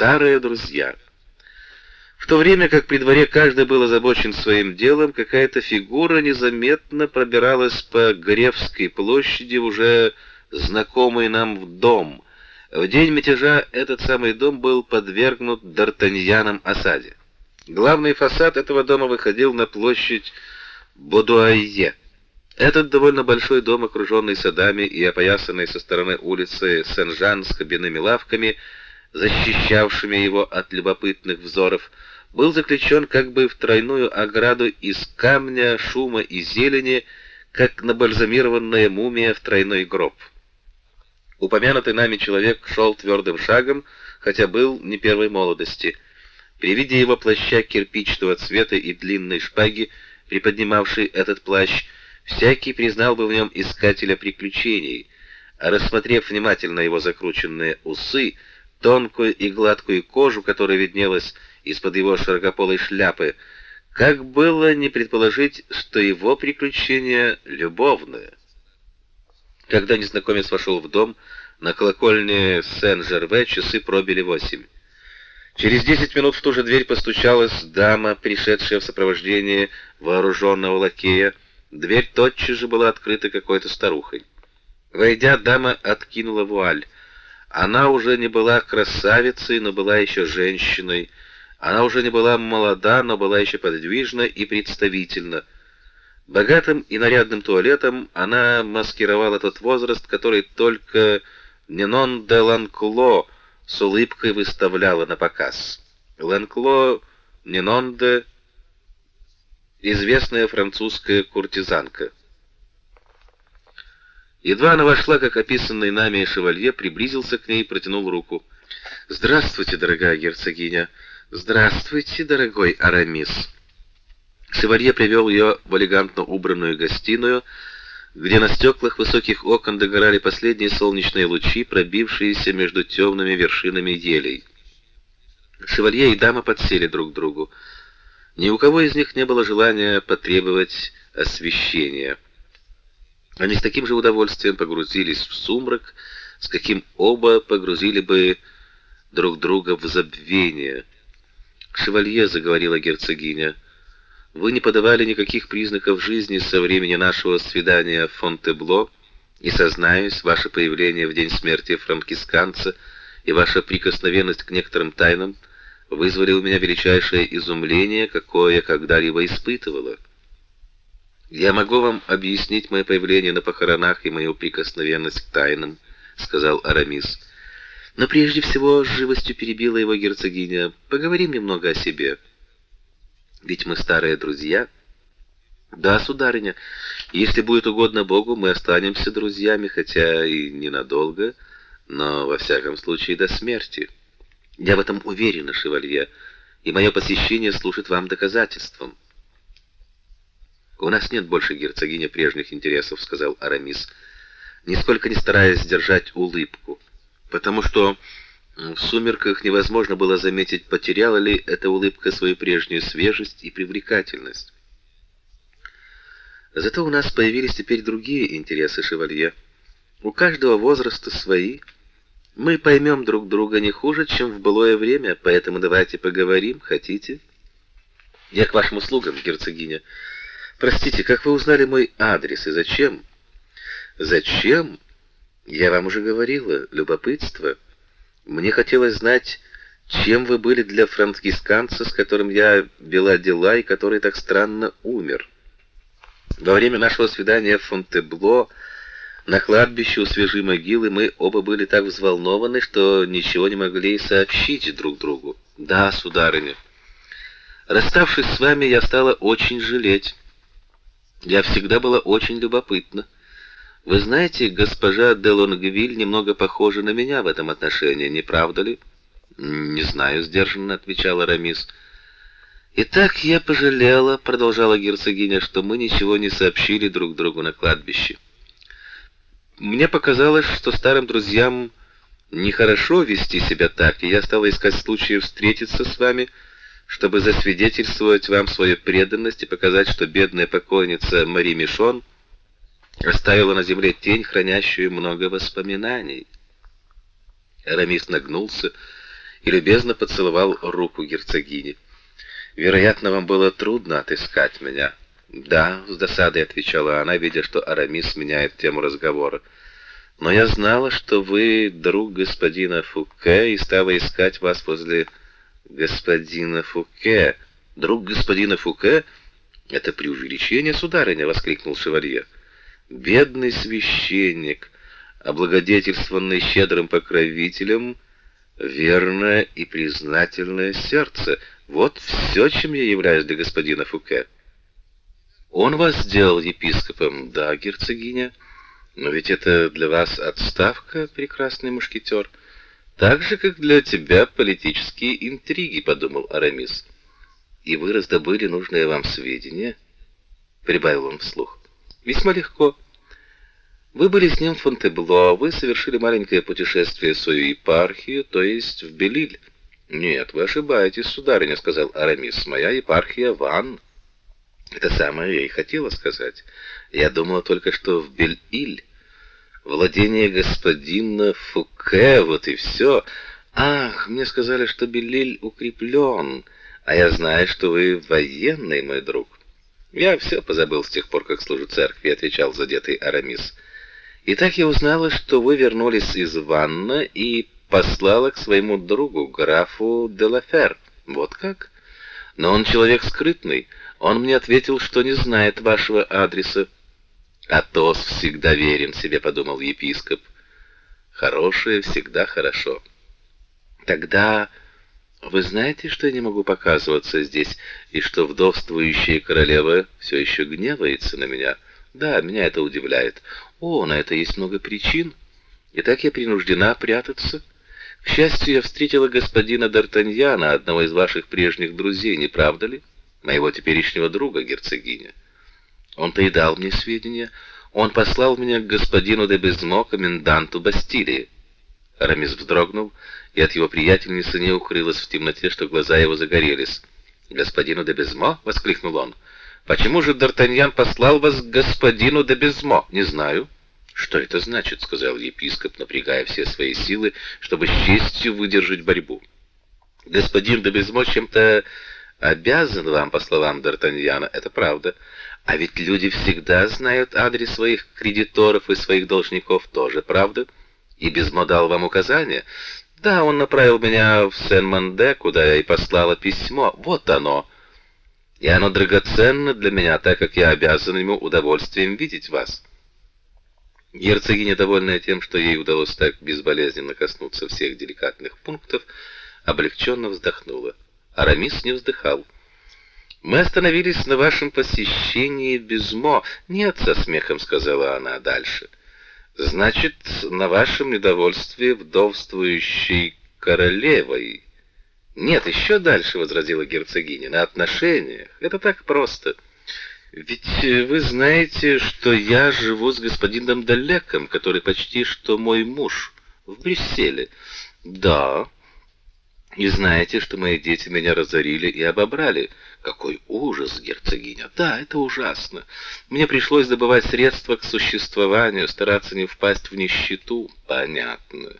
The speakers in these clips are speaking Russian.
Старые друзья. В то время как при дворе каждый был озабочен своим делом, какая-то фигура незаметно пробиралась по Гревской площади уже знакомый нам в дом. В день мятежа этот самый дом был подвергнут Д'Артаньяном осаде. Главный фасад этого дома выходил на площадь Бодуайе. Этот довольно большой дом, окруженный садами и опоясанный со стороны улицы Сен-Жан с кабинными лавками, защищавшими его от любопытных взоров, был заключен как бы в тройную ограду из камня, шума и зелени, как набальзамированная мумия в тройной гроб. Упомянутый нами человек шел твердым шагом, хотя был не первой молодости. При виде его плаща кирпичного цвета и длинной шпаги, приподнимавшей этот плащ, всякий признал бы в нем искателя приключений, а рассмотрев внимательно его закрученные усы, тонкую и гладкую кожу, которая виднелась из-под его широкополой шляпы, как было не предположить, что его приключение любовное. Когда незнакомец вошел в дом, на колокольне Сен-Жерве часы пробили восемь. Через десять минут в ту же дверь постучалась дама, пришедшая в сопровождении вооруженного лакея, Дверь тотчас же была открыта какой-то старухой. Войдя, дама откинула вуаль. Она уже не была красавицей, но была еще женщиной. Она уже не была молода, но была еще подвижна и представительна. Богатым и нарядным туалетом она маскировала тот возраст, который только Ненон де Ланкло с улыбкой выставляла на показ. Ланкло Ненон де известная французская куртизанка. Едва она вошла, как описанный нами шевалье приблизился к ней и протянул руку. "Здравствуйте, дорогая герцогиня. Здравствуйте, дорогой Арамис." Шевалье привел ее в элегантно убранную гостиную, где на стеклах высоких окон догорали последние солнечные лучи, пробившиеся между темными вершинами елей. Шевалье и дама подсели друг к другу. Ни у кого из них не было желания потребовать освещения. Они с таким же удовольствием погрузились в сумрак, с каким оба погрузили бы друг друга в забвение. "Шевалье", заговорила герцогиня. "Вы не подавали никаких признаков жизни со времени нашего свидания в Фонтебло, и сознаюсь, ваше появление в день смерти франкисканца и ваша прикосновенность к некоторым тайнам — вызвали у меня величайшее изумление, какое я когда-либо испытывала. Я могу вам объяснить мое появление на похоронах и мою прикосновенность к тайнам, сказал Арамис. Но прежде всего, с живостью перебила его герцогиня, поговорим немного о себе. Ведь мы старые друзья. Да, сударыня, если будет угодно Богу, мы останемся друзьями, хотя и ненадолго, но во всяком случае до смерти. Я в этом уверена, шевалье, и мое посещение служит вам доказательством. У нас нет больше герцогини прежних интересов, сказал Арамис, нисколько не стараясь сдержать улыбку, потому что в сумерках невозможно было заметить, потеряла ли эта улыбка свою прежнюю свежесть и привлекательность. Зато у нас появились теперь другие интересы, шевалье. У каждого возраста свои мы поймем друг друга не хуже, чем в былое время, поэтому давайте поговорим, хотите? Я к вашим услугам, герцогиня. Простите, как вы узнали мой адрес и зачем? Зачем? Я вам уже говорила, любопытство. Мне хотелось знать, чем вы были для францисканца, с которым я вела дела и который так странно умер. Во время нашего свидания в Фонтебло на кладбище у свежей могилы мы оба были так взволнованы, что ничего не могли сообщить друг другу. Да, сударыня. Расставшись с вами, я стала очень жалеть. Я всегда была очень любопытна. Вы знаете, госпожа де Лонгвиль немного похожа на меня в этом отношении, не правда ли? Не знаю, сдержанно отвечала Рамис. Итак, я пожалела, продолжала герцогиня, что мы ничего не сообщили друг другу на кладбище. Мне показалось, что старым друзьям нехорошо вести себя так, и я стала искать случаев встретиться с вами, чтобы засвидетельствовать вам свою преданность и показать, что бедная покойница Мари Мишон оставила на земле тень, хранящую много воспоминаний. Арамис нагнулся и любезно поцеловал руку герцогини. Вероятно, вам было трудно отыскать меня. Да, с досадой отвечала она, видя, что Арамис меняет тему разговора. Но я знала, что вы друг господина Фуке и стала искать вас возле господина Фуке. Друг господина Фуке? Это преувеличение, сударыня, воскликнул шевалье. Бедный священник, облагодетельствованный щедрым покровителем, верное и признательное сердце. Вот все, чем я являюсь для господина Фуке. Он вас сделал епископом, да, герцогиня? Но ведь это для вас отставка, прекрасный мушкетер. Так же, как для тебя политические интриги, подумал Арамис. И вы раздобыли нужные вам сведения, прибавил он вслух. Весьма легко. Вы были с ним в Фонтебло, вы совершили маленькое путешествие в свою епархию, то есть в Белиль. Нет, вы ошибаетесь, сударыня, сказал Арамис. Моя епархия Ван. Это самое я и хотела сказать. Я думала только что в Белиль. Владение господина Фуке, вот и все. Ах, мне сказали, что Белиль укреплен, а я знаю, что вы военный, мой друг. Я все позабыл с тех пор, как служу церкви, отвечал задетый Арамис. И так я узнала, что вы вернулись из Ванна и послала к своему другу, графу Делафер. Вот как? Но он человек скрытный. Он мне ответил, что не знает вашего адреса. Атос всегда верен себе, подумал епископ. Хорошее всегда хорошо. Тогда вы знаете, что я не могу показываться здесь и что вдовствующая королева все еще гневается на меня? Да, меня это удивляет. О, на это есть много причин. И так я принуждена прятаться. К счастью, я встретила господина Д'Артаньяна, одного из ваших прежних друзей, не правда ли? Моего теперешнего друга, герцогиня. Он-то и дал мне сведения. Он послал меня к господину де Безмо, коменданту Бастилии. Арамис вздрогнул, и от его приятельницы не укрылось в темноте, что глаза его загорелись. «Господину де Безмо?» — воскликнул он. «Почему же Д'Артаньян послал вас к господину де Безмо?» «Не знаю». «Что это значит?» — сказал епископ, напрягая все свои силы, чтобы с честью выдержать борьбу. «Господин де Безмо чем-то обязан вам, по словам Д'Артаньяна, это правда. А ведь люди всегда знают адрес своих кредиторов и своих должников тоже, правда?» И Безмо дал вам указания? Да, он направил меня в Сен-Манде, куда я и послала письмо. Вот оно. И оно драгоценно для меня, так как я обязан ему удовольствием видеть вас. Герцогиня, довольная тем, что ей удалось так безболезненно коснуться всех деликатных пунктов, облегченно вздохнула. Арамис не вздыхал. Мы остановились на вашем посещении Безмо. Нет, со смехом сказала она дальше. Значит, на вашем недовольстве вдовствующей королевой. Нет, еще дальше, возразила герцогиня, на отношениях. Это так просто. Ведь вы знаете, что я живу с господином Далеком, который почти что мой муж в Брюсселе. Да, и знаете, что мои дети меня разорили и обобрали. Какой ужас, герцогиня. Да, это ужасно. Мне пришлось добывать средства к существованию, стараться не впасть в нищету. Понятно.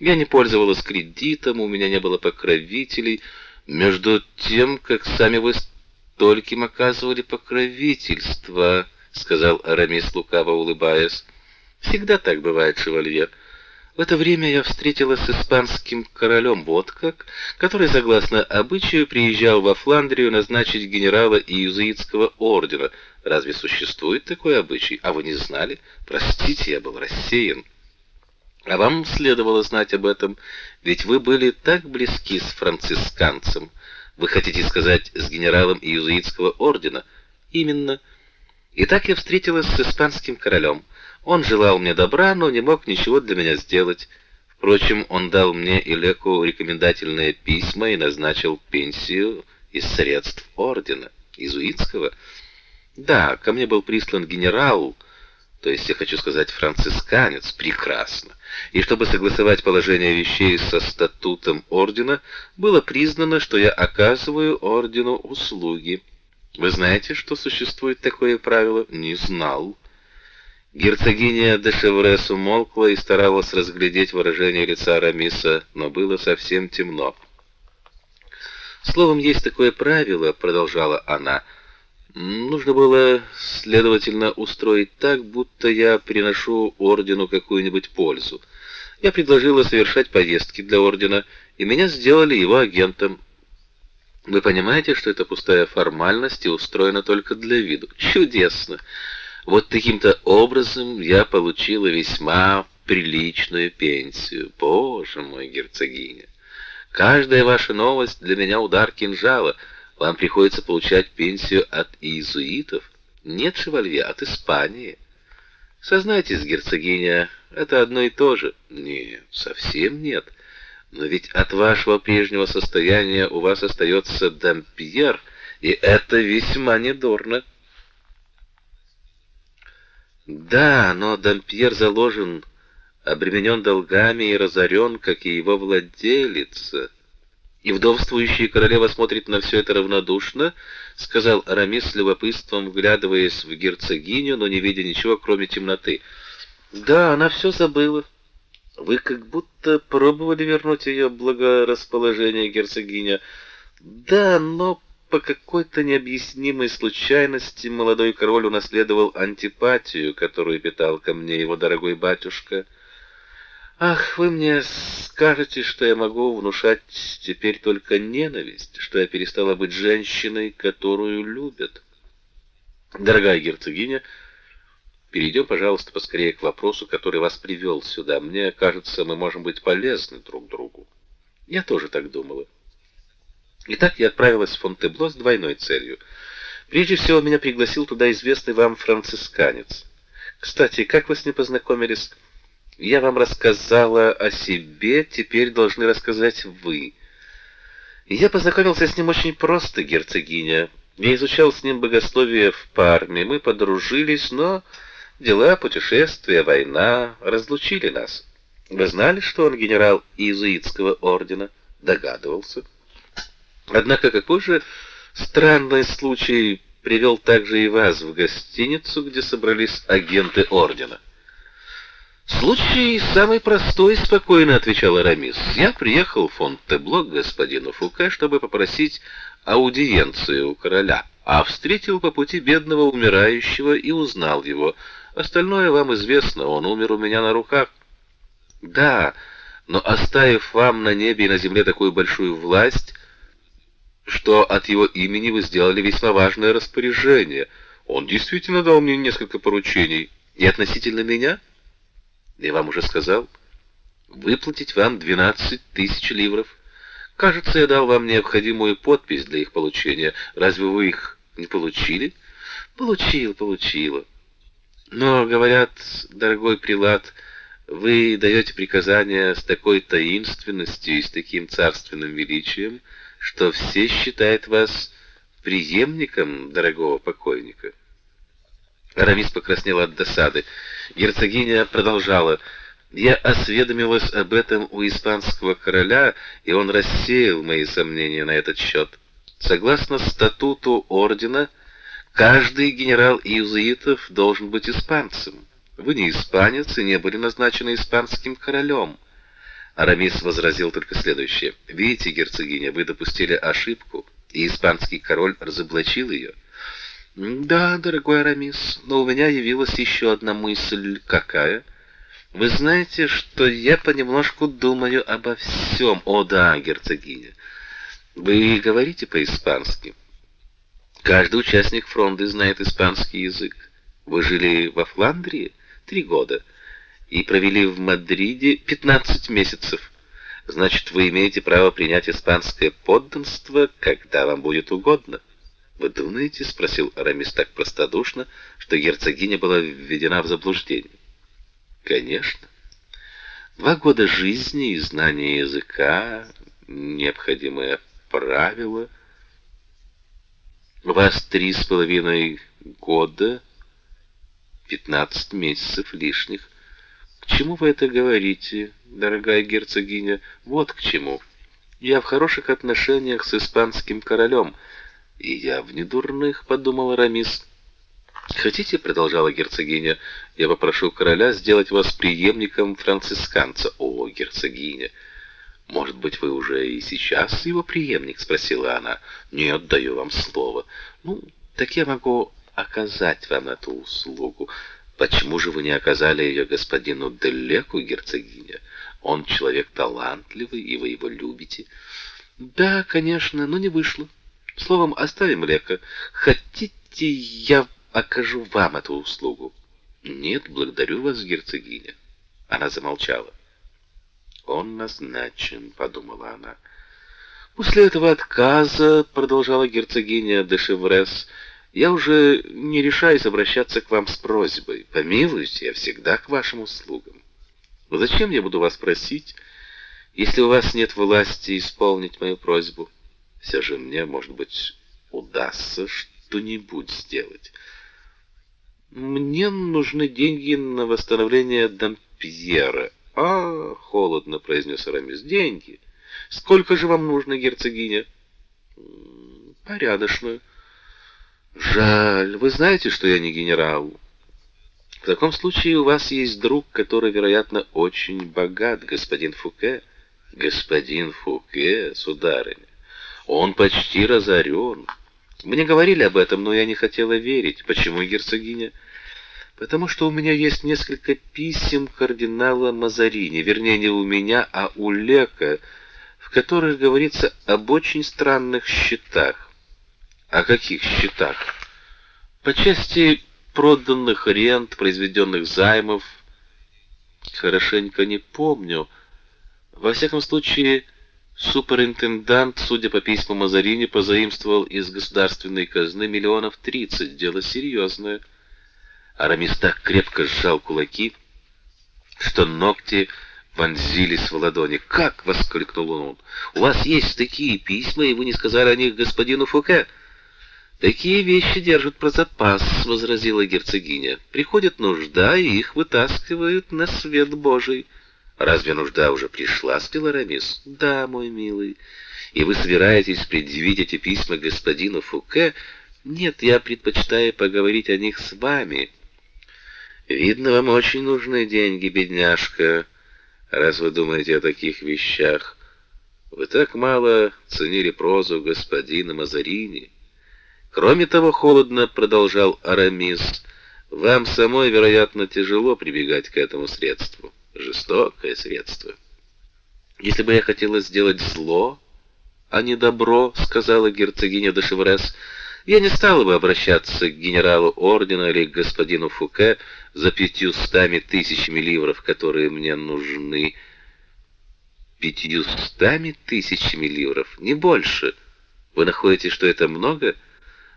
Я не пользовалась кредитом, у меня не было покровителей. Между тем, как сами вы стольким оказывали покровительство, сказал Арамис лукаво улыбаясь. Всегда так бывает, шевалье. В это время я встретилась с испанским королем вот как, который, согласно обычаю, приезжал во Фландрию назначить генерала иезуитского ордена. Разве существует такой обычай? А вы не знали? Простите, я был рассеян. А вам следовало знать об этом, ведь вы были так близки с францисканцем. Вы хотите сказать, с генералом иезуитского ордена? Именно. И так я встретилась с испанским королем. Он желал мне добра, но не мог ничего для меня сделать. Впрочем, он дал мне и Леку рекомендательные письма и назначил пенсию из средств ордена иезуитского. Да, ко мне был прислан генерал, то есть я хочу сказать францисканец, прекрасно. И чтобы согласовать положение вещей со статутом ордена, было признано, что я оказываю ордену услуги. Вы знаете, что существует такое правило? Не знал. Герцогиня де Шеврес умолкла и старалась разглядеть выражение лица Рамиса, но было совсем темно. Словом, есть такое правило, продолжала она. Нужно было, следовательно, устроить так, будто я приношу ордену какую-нибудь пользу. Я предложила совершать поездки для ордена, и меня сделали его агентом. Вы понимаете, что это пустая формальность и устроена только для виду. Чудесно. Вот таким-то образом я получила весьма приличную пенсию. Боже мой, герцогиня. Каждая ваша новость для меня удар кинжала. Вам приходится получать пенсию от иезуитов. Нет, шевалье, от Испании. Сознайтесь, герцогиня, это одно и то же. Нет, совсем нет. Но ведь от вашего прежнего состояния у вас остается дампьер, и это весьма недурно. Да, но Дампьер заложен, обременен долгами и разорен, как и его владелица. И вдовствующая королева смотрит на все это равнодушно, сказал Арамис с любопытством, вглядываясь в герцогиню, но не видя ничего, кроме темноты. Да, она все забыла. Вы как будто пробовали вернуть ее благорасположение, герцогиня. Да, но по какой-то необъяснимой случайности молодой король унаследовал антипатию, которую питал ко мне его дорогой батюшка. Ах, вы мне скажете, что я могу внушать теперь только ненависть, что я перестала быть женщиной, которую любят. Дорогая герцогиня, перейдем, пожалуйста, поскорее к вопросу, который вас привел сюда. Мне кажется, мы можем быть полезны друг другу. Я тоже так думала. Итак, я отправилась в Фонтебло с двойной целью. Прежде всего, меня пригласил туда известный вам францисканец. Кстати, как вы с ним познакомились? Я вам рассказала о себе, теперь должны рассказать вы. Я познакомился с ним очень просто, герцогиня. Я изучал с ним богословие в Парме, мы подружились, но дела, путешествия, война разлучили нас. Вы знали, что он генерал иезуитского ордена? Догадывался. Однако какой же странный случай привел также и вас в гостиницу, где собрались агенты ордена? Случай самый простой, спокойно отвечал Арамис. Я приехал в Фонтебло к господину Фуке, чтобы попросить аудиенцию у короля, а встретил по пути бедного умирающего и узнал его. Остальное вам известно, он умер у меня на руках. Да, но оставив вам на небе и на земле такую большую власть, что от его имени вы сделали весьма важное распоряжение. Он действительно дал мне несколько поручений. И относительно меня, я вам уже сказал, выплатить вам 12 тысяч ливров. Кажется, я дал вам необходимую подпись для их получения. Разве вы их не получили? Получил, получила. Но, говорят, дорогой прилад, вы даете приказания с такой таинственностью и с таким царственным величием, что все считают вас преемником дорогого покойника. Арамис покраснел от досады. Герцогиня продолжала: "Я осведомилась об этом у испанского короля, и он рассеял мои сомнения на этот счет. Согласно статуту ордена, каждый генерал иезуитов должен быть испанцем. Вы не испанец и не были назначены испанским королем. Арамис возразил только следующее: "Видите, герцогиня, вы допустили ошибку, и испанский король разоблачил ее». "Да, дорогой Арамис, но у меня явилась еще одна мысль, какая? Вы знаете, что я понемножку думаю обо всем. О да, герцогиня. Вы говорите по-испански. Каждый участник фронта знает испанский язык. Вы жили во Фландрии три года и провели в Мадриде 15 месяцев. Значит, вы имеете право принять испанское подданство, когда вам будет угодно. Вы думаете, спросил Арамис так простодушно, что герцогиня была введена в заблуждение. Конечно. Два года жизни и знания языка, необходимые правила. У вас три с половиной года, пятнадцать месяцев лишних. К чему вы это говорите, дорогая герцогиня? Вот к чему. Я в хороших отношениях с испанским королем, и я в недурных, подумал Рамис. Хотите, продолжала герцогиня, я попрошу короля сделать вас преемником францисканца. О, герцогиня, может быть, вы уже и сейчас его преемник, спросила она. Нет, даю вам слово. Ну, так я могу оказать вам эту услугу. Почему же вы не оказали ее господину Делеку, герцогиня? Он человек талантливый, и вы его любите. Да, конечно, но не вышло. Словом, оставим Лека. Хотите, я окажу вам эту услугу? Нет, благодарю вас, герцогиня. Она замолчала. Он назначен, подумала она. После этого отказа, продолжала герцогиня де Шеврес, я уже не решаюсь обращаться к вам с просьбой. Помилуйте, я всегда к вашим услугам. Но зачем я буду вас просить, если у вас нет власти исполнить мою просьбу? Все же мне, может быть, удастся что-нибудь сделать. Мне нужны деньги на восстановление Дампьера. А, холодно произнес Арамис. Деньги. Сколько же вам нужно, герцогиня? Порядочную. Жаль. Вы знаете, что я не генерал. В таком случае у вас есть друг, который, вероятно, очень богат, господин Фуке. Господин Фуке, сударыня. Он почти разорен. Мне говорили об этом, но я не хотела верить. Почему, герцогиня? Потому что у меня есть несколько писем кардинала Мазарини, вернее, не у меня, а у Лека, в которых говорится об очень странных счетах. О каких счетах? По части проданных рент, произведенных займов, хорошенько не помню. Во всяком случае, суперинтендант, судя по письмам Мазарини, позаимствовал из государственной казны миллионов тридцать. Дело серьезное. Арамис так крепко сжал кулаки, что ногти вонзились в ладони. «Как?» — воскликнул он. «У вас есть такие письма, и вы не сказали о них господину Фуке?» «Такие вещи держат про запас», — возразила герцогиня. «Приходит нужда, и их вытаскивают на свет Божий». «Разве нужда уже пришла?» — сказал Арамис. «Да, мой милый. И вы собираетесь предъявить эти письма господину Фуке?» «Нет, я предпочитаю поговорить о них с вами». «Видно, вам очень нужны деньги, бедняжка, раз вы думаете о таких вещах. Вы так мало ценили прозу господина Мазарини». Кроме того, холодно продолжал Арамис, вам самой, вероятно, тяжело прибегать к этому средству. Жестокое средство. Если бы я хотела сделать зло, а не добро, сказала герцогиня де Шеврес, я не стала бы обращаться к генералу ордена или к господину Фуке за пятьюстами тысячами ливров, которые мне нужны. Пятьюстами тысячами ливров, не больше. Вы находите, что это много? —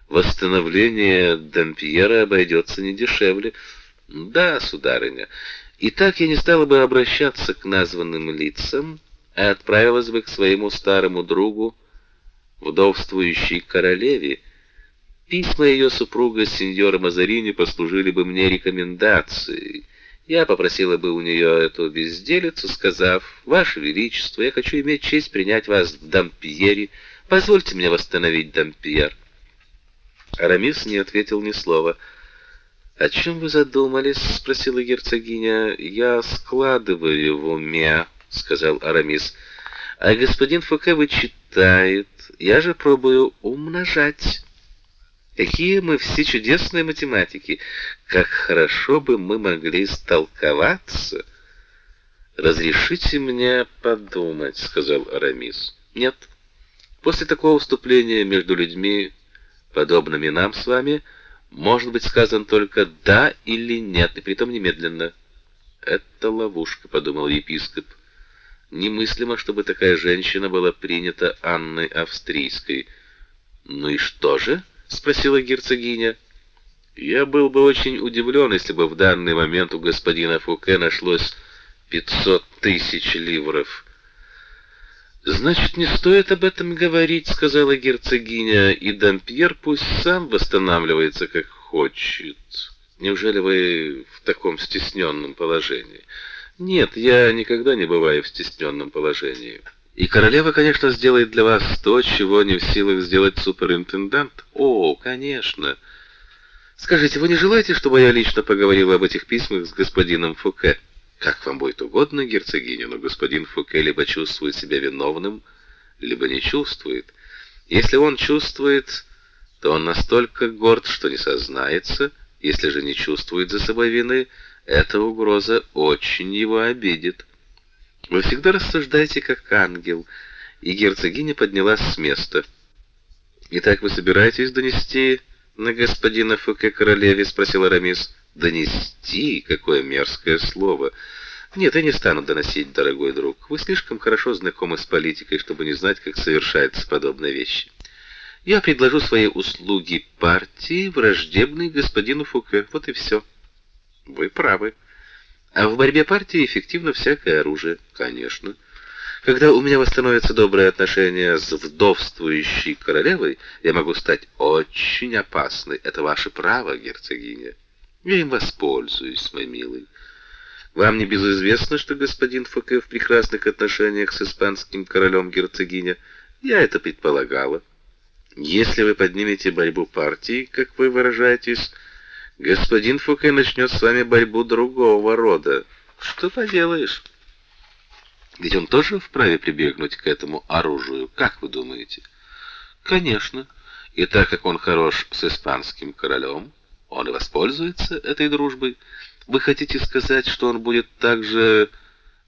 восстановление Дампьера обойдется не дешевле. Да, сударыня. И так я не стала бы обращаться к названным лицам, а отправилась бы к своему старому другу, вдовствующей королеве. Письма ее супруга сеньора Мазарини послужили бы мне рекомендацией. Я попросила бы у нее эту безделицу, сказав: "Ваше величество, я хочу иметь честь принять вас в Дампьере. Позвольте мне восстановить Дампьер". Арамис не ответил ни слова. "О чем вы задумались?" спросила герцогиня. "Я складываю в уме", сказал Арамис. "А господин Фуке вычитает. Я же пробую умножать. Какие мы все чудесные математики. Как хорошо бы мы могли столковаться. Разрешите мне подумать, сказал Арамис. Нет. После такого вступления между людьми подобными нам с вами, может быть сказан только да или нет, и притом немедленно. Это ловушка, подумал епископ. Немыслимо, чтобы такая женщина была принята Анной Австрийской. Ну и что же? спросила герцогиня. Я был бы очень удивлен, если бы в данный момент у господина Фуке нашлось пятьсот тысяч ливров. Значит, не стоит об этом говорить, сказала герцогиня, и Дампьер пусть сам восстанавливается как хочет. Неужели вы в таком стесненном положении? Нет, я никогда не бываю в стесненном положении. И королева, конечно, сделает для вас то, чего не в силах сделать суперинтендант. О, конечно. Скажите, вы не желаете, чтобы я лично поговорил об этих письмах с господином Фуке? Как вам будет угодно, герцогиня, но господин Фуке либо чувствует себя виновным, либо не чувствует. Если он чувствует, то он настолько горд, что не сознается, если же не чувствует за собой вины, эта угроза очень его обидит. Вы всегда рассуждаете как ангел, и герцогиня поднялась с места. Итак, вы собираетесь донести на господина Фуке королеве, спросил Арамис. Донести? Какое мерзкое слово. Нет, я не стану доносить, дорогой друг. Вы слишком хорошо знакомы с политикой, чтобы не знать, как совершаются подобные вещи. Я предложу свои услуги партии, враждебной господину Фуке. Вот и все. Вы правы. А в борьбе партии эффективно всякое оружие, конечно. Когда у меня восстановятся добрые отношения с вдовствующей королевой, я могу стать очень опасной. Это ваше право, герцогиня. Я им воспользуюсь, мой милый. Вам не безизвестно, что господин Фуке в прекрасных отношениях с испанским королем герцогиня? Я это предполагала. Если вы поднимете борьбу партии, как вы выражаетесь, господин Фуке начнет с вами борьбу другого рода. Что поделаешь? Ведь он тоже вправе прибегнуть к этому оружию, как вы думаете? Конечно. И так как он хорош с испанским королем, он и воспользуется этой дружбой. Вы хотите сказать, что он будет также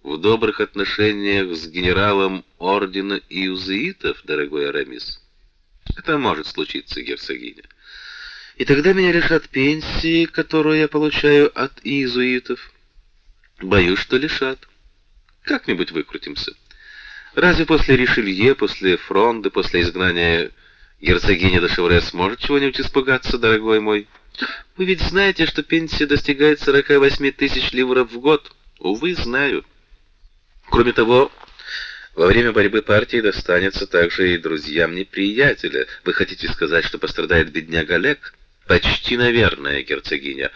в добрых отношениях с генералом ордена иезуитов, дорогой Арамис? Это может случиться, герцогиня. И тогда меня лишат пенсии, которую я получаю от иезуитов. Боюсь, что лишат. Как-нибудь выкрутимся. Разве после Ришелье, после Фронды, после изгнания герцогини де Шеврес может чего-нибудь испугаться, дорогой мой? Вы ведь знаете, что пенсия достигает 48 тысяч ливров в год. Увы, знаю. Кроме того, во время борьбы партии достанется также и друзьям неприятеля. Вы хотите сказать, что пострадает бедняга Олег? Почти, наверное, герцогиня.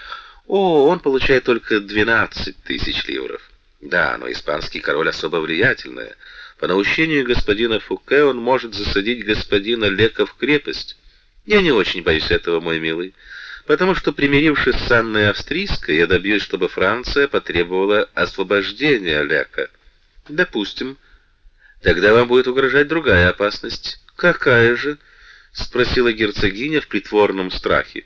О, он получает только 12 тысяч ливров. Да, но испанский король особо влиятельный. По наущению господина Фуке он может засадить господина Лека в крепость. Я не очень боюсь этого, мой милый, потому что, примирившись с Анной Австрийской, я добьюсь, чтобы Франция потребовала освобождения Лека. Допустим. Тогда вам будет угрожать другая опасность. Какая же? спросила герцогиня в притворном страхе.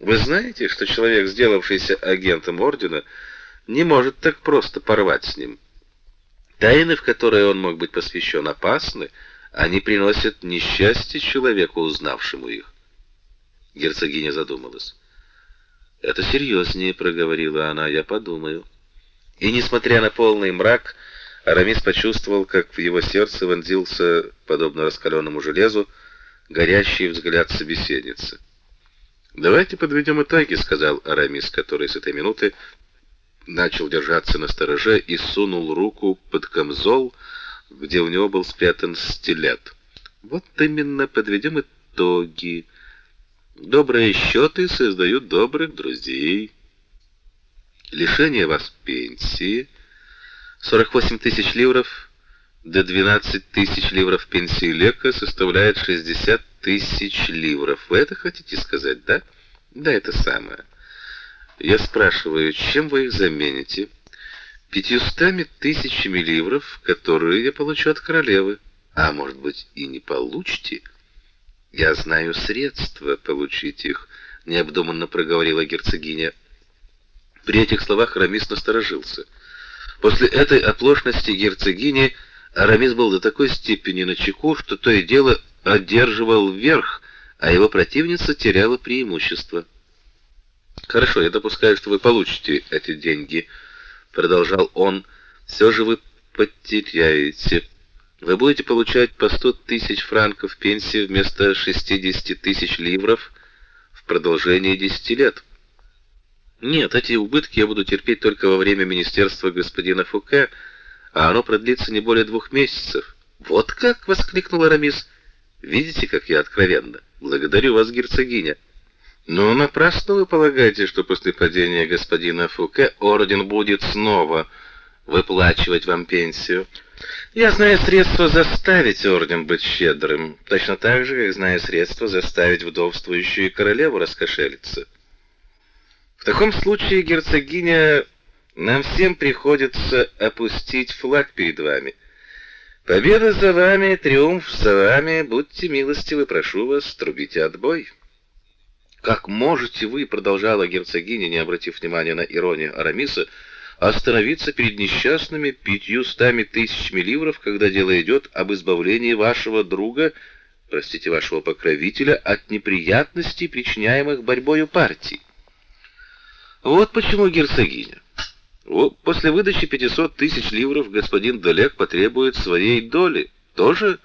Вы знаете, что человек, сделавшийся агентом ордена, не может так просто порвать с ним. Тайны, в которые он мог быть посвящен, опасны, они приносят несчастье человеку, узнавшему их. Герцогиня задумалась. Это серьезнее», — проговорила она, — я подумаю. И несмотря на полный мрак, Арамис почувствовал, как в его сердце вонзился, подобно раскаленному железу, горящий взгляд собеседницы. Давайте подведем итоги, сказал Арамис, который с этой минуты начал держаться на стороже и сунул руку под камзол, где у него был спрятан стилет. Вот именно подведем итоги. Добрые счеты создают добрых друзей. Лишение вас пенсии 48 тысяч ливров до 12 тысяч ливров пенсии Лека составляет 60 тысяч ливров. Вы это хотите сказать, да? Да, это самое. Я спрашиваю, чем вы их замените? Пятьюстами тысячами ливров, которые я получу от королевы. А может быть, и не получите? Я знаю средства получить их, необдуманно проговорила герцогиня. При этих словах Рамис насторожился. После этой оплошности герцогини Арамис был до такой степени начеку, что то и дело одерживал верх, а его противница теряла преимущество. Хорошо, я допускаю, что вы получите эти деньги, продолжал он. Все же вы потеряете. Вы будете получать по сто тысяч франков пенсии вместо 60 тысяч ливров в продолжении десяти лет. Нет, эти убытки я буду терпеть только во время министерства господина Фуке, а оно продлится не более двух месяцев. Вот как воскликнул Арамис. Видите, как я откровенна. Благодарю вас, герцогиня. Но напрасно вы полагаете, что после падения господина Фуке орден будет снова выплачивать вам пенсию. Я знаю средства заставить орден быть щедрым, точно так же, как знаю средства заставить вдовствующую королеву раскошелиться. В таком случае, герцогиня, нам всем приходится опустить флаг перед вами. Победа за вами, триумф за вами. Будьте милостивы, прошу вас, трубите отбой. Как можете вы, продолжала герцогиня, не обратив внимания на иронию Арамиса, остановиться перед несчастными пятьюстами тысячами ливров, когда дело идет об избавлении вашего друга, простите, вашего покровителя от неприятностей, причиняемых борьбой партий? Вот почему герцогиня. После выдачи 500 тысяч ливров господин Далек потребует своей доли, тоже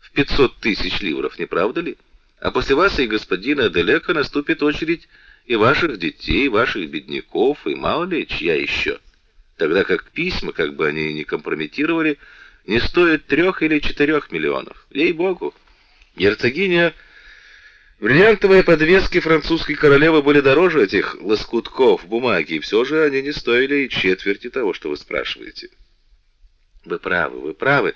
в 500 тысяч ливров, не правда ли? А после вас и господина Далека наступит очередь и ваших детей, и ваших бедняков, и мало ли чья еще. Тогда как письма, как бы они ни компрометировали, не стоят трех или четырех миллионов. Ей-богу. Герцогиня Бриллиантовые подвески французской королевы были дороже этих лоскутков бумаги, и все же они не стоили и четверти того, что вы спрашиваете. Вы правы, вы правы,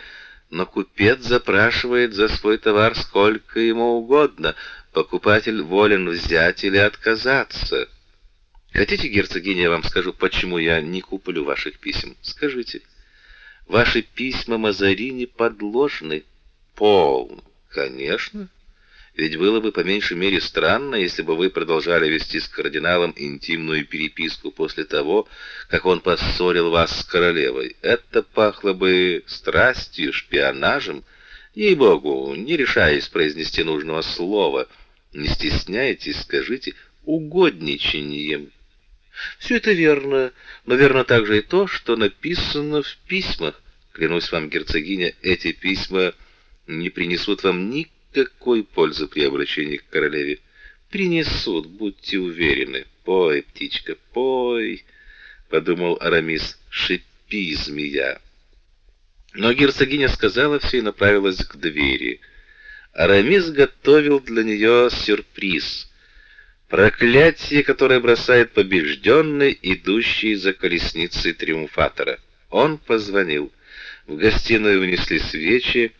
но купец запрашивает за свой товар сколько ему угодно. Покупатель волен взять или отказаться. Хотите, герцогиня, я вам скажу, почему я не куплю ваших писем? Скажите. Ваши письма Мазарини подложны. Пол, конечно. Ведь было бы по меньшей мере странно, если бы вы продолжали вести с кардиналом интимную переписку после того, как он поссорил вас с королевой. Это пахло бы страстью, шпионажем. Ей-богу, не решаясь произнести нужного слова, не стесняйтесь, скажите угодничанием. Все это верно, но верно также и то, что написано в письмах. Клянусь вам, герцогиня, эти письма не принесут вам никакого никакой пользы при обращении к королеве. Принесут, будьте уверены. Пой, птичка, пой, подумал Арамис. Шипи, змея. Но герцогиня сказала все и направилась к двери. Арамис готовил для нее сюрприз. Проклятие, которое бросает побежденный, идущий за колесницей триумфатора. Он позвонил. В гостиную внесли свечи,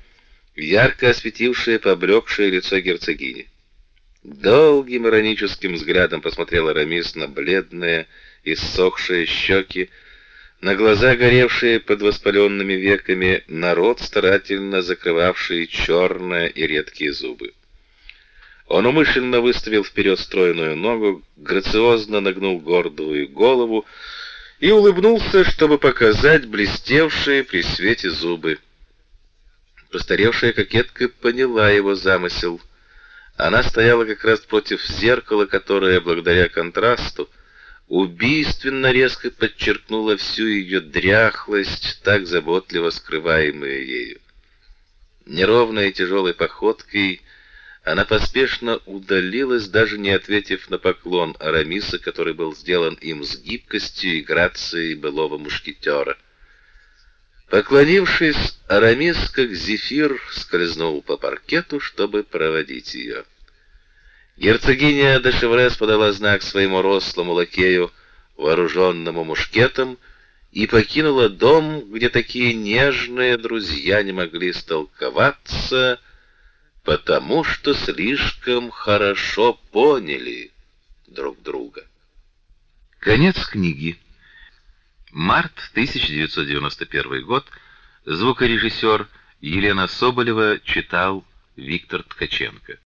ярко осветившее поблекшее лицо герцогини. Долгим ироническим взглядом посмотрел Арамис на бледные, иссохшие щеки, на глаза, горевшие под воспаленными веками, на рот, старательно закрывавший черные и редкие зубы. Он умышленно выставил вперед стройную ногу, грациозно нагнул гордую голову и улыбнулся, чтобы показать блестевшие при свете зубы. Постаревшая кокетка поняла его замысел. Она стояла как раз против зеркала, которое, благодаря контрасту, убийственно резко подчеркнуло всю ее дряхлость, так заботливо скрываемую ею. Неровной и тяжелой походкой она поспешно удалилась, даже не ответив на поклон Арамиса, который был сделан им с гибкостью и грацией былого мушкетера. Поклонившись, Арамис, как зефир, скользнул по паркету, чтобы проводить ее. Герцогиня де Шеврес подала знак своему рослому лакею, вооруженному мушкетом, и покинула дом, где такие нежные друзья не могли столковаться, потому что слишком хорошо поняли друг друга. Конец книги. Март 1991 год. Звукорежиссер Елена Соболева читал Виктор Ткаченко.